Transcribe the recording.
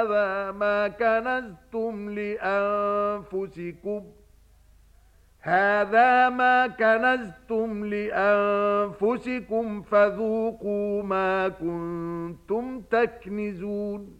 هذا ما كنزتم لأنفسكم هذا ما كنزتم لأنفسكم فذوقوا ما كنتم تكنزون